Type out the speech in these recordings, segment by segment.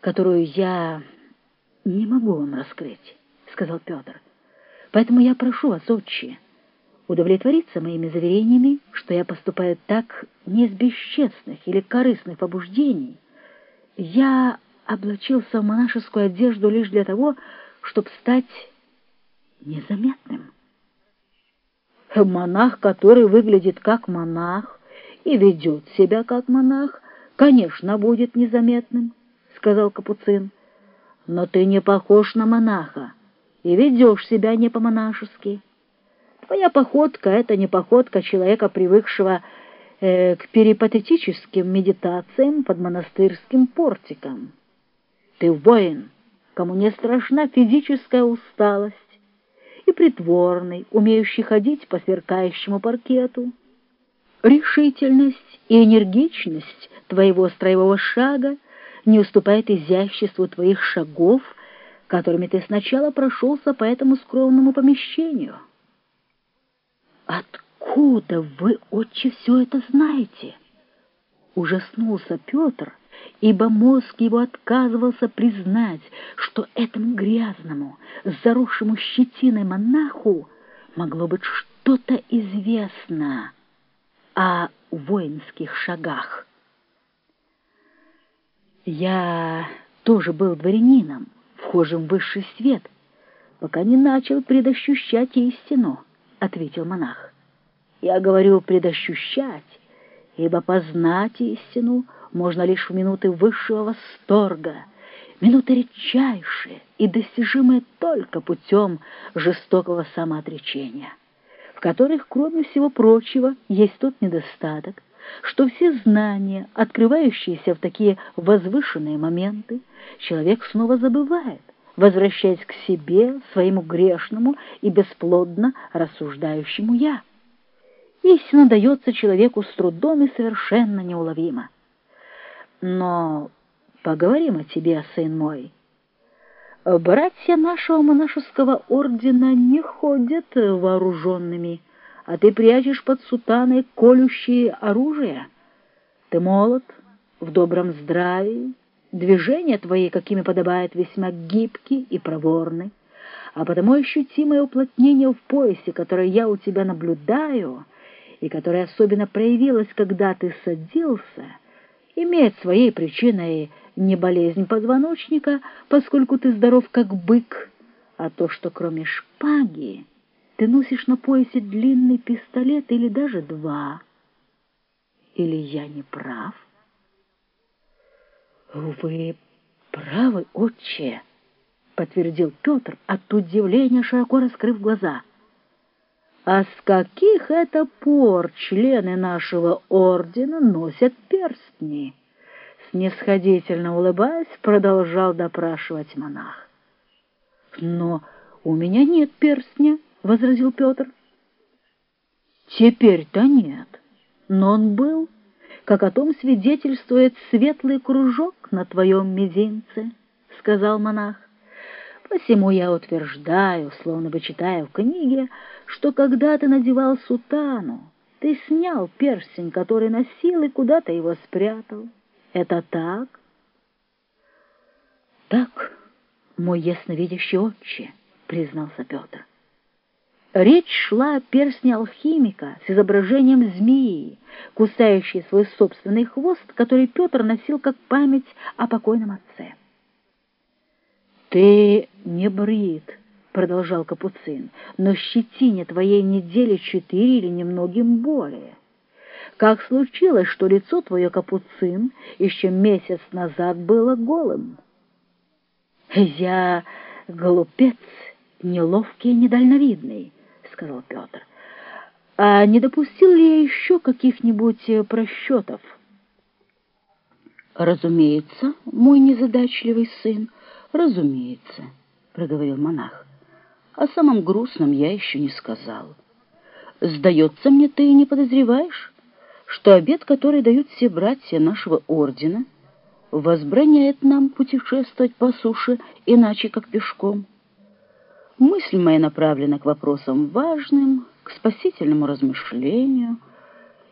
которую я не могу вам раскрыть, — сказал Петр. Поэтому я прошу вас, отче, удовлетвориться моими заверениями, что я поступаю так не из бесчестных или корыстных побуждений. Я облачился в монашескую одежду лишь для того, чтобы стать незаметным. Монах, который выглядит как монах и ведет себя как монах, конечно, будет незаметным, — сказал Капуцин. Но ты не похож на монаха и ведешь себя не по-монашески. Твоя походка — это не походка человека, привыкшего э, к перипатетическим медитациям под монастырским портиком. Ты воин, кому не страшна физическая усталость, и притворный, умеющий ходить по сверкающему паркету. Решительность и энергичность твоего строевого шага не уступает изяществу твоих шагов, которыми ты сначала прошелся по этому скромному помещению. «Откуда вы, отче, все это знаете?» Ужаснулся Петр, ибо мозг его отказывался признать, что этому грязному, заросшему щетиной монаху могло быть что-то известно о воинских шагах. Я тоже был дворянином, вхожим в высший свет, пока не начал предощущать истину, — ответил монах. Я говорю предощущать, ибо познать истину можно лишь в минуты высшего восторга, минуты редчайшие и достижимые только путем жестокого самоотречения, в которых, кроме всего прочего, есть тот недостаток, что все знания, открывающиеся в такие возвышенные моменты, человек снова забывает, возвращаясь к себе, своему грешному и бесплодно рассуждающему «я». Истина дается человеку с трудом и совершенно неуловимо. Но поговорим о тебе, сын мой. Братья нашего монашеского ордена не ходят вооруженными, а ты прячешь под сутаной колющие оружие. Ты молод, в добром здравии, движения твои, какими подобает, весьма гибки и проворны, а потому ощутимое уплотнение в поясе, которое я у тебя наблюдаю, и которое особенно проявилось, когда ты садился, имеет своей причиной не болезнь позвоночника, поскольку ты здоров как бык, а то, что кроме шпаги ты носишь на поясе длинный пистолет или даже два. Или я не прав? Вы правы, отче, подтвердил Петр от удивления, широко раскрыв глаза. А с каких это пор члены нашего ордена носят перстни? Снисходительно улыбаясь, продолжал допрашивать монах. Но у меня нет перстня, — возразил Петр. «Теперь-то нет, но он был, как о том свидетельствует светлый кружок на твоем мизинце», — сказал монах. «Посему я утверждаю, словно бы читая в книге, что когда ты надевал сутану, ты снял перстень, который носил, и куда-то его спрятал. Это так?» «Так, мой ясновидящий отче», — признался Петр. Речь шла о перстне алхимика с изображением змеи, кусающей свой собственный хвост, который Петр носил как память о покойном отце. «Ты не брит», — продолжал Капуцин, «но щетине твоей недели четыре или немногим более. Как случилось, что лицо твое, Капуцин, еще месяц назад было голым?» «Я глупец, неловкий и недальновидный» сказал Петр. «А не допустил ли я еще каких-нибудь э, просчетов?» «Разумеется, мой незадачливый сын, разумеется», — проговорил монах. «О самом грустном я еще не сказал. Сдается мне, ты не подозреваешь, что обед, который дают все братья нашего ордена, возбраняет нам путешествовать по суше иначе, как пешком». Мысль моя направлена к вопросам важным, к спасительному размышлению,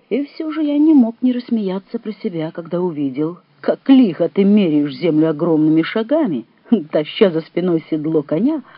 и все же я не мог не рассмеяться про себя, когда увидел, Как лихо ты меряешь землю огромными шагами, таща за спиной седло коня —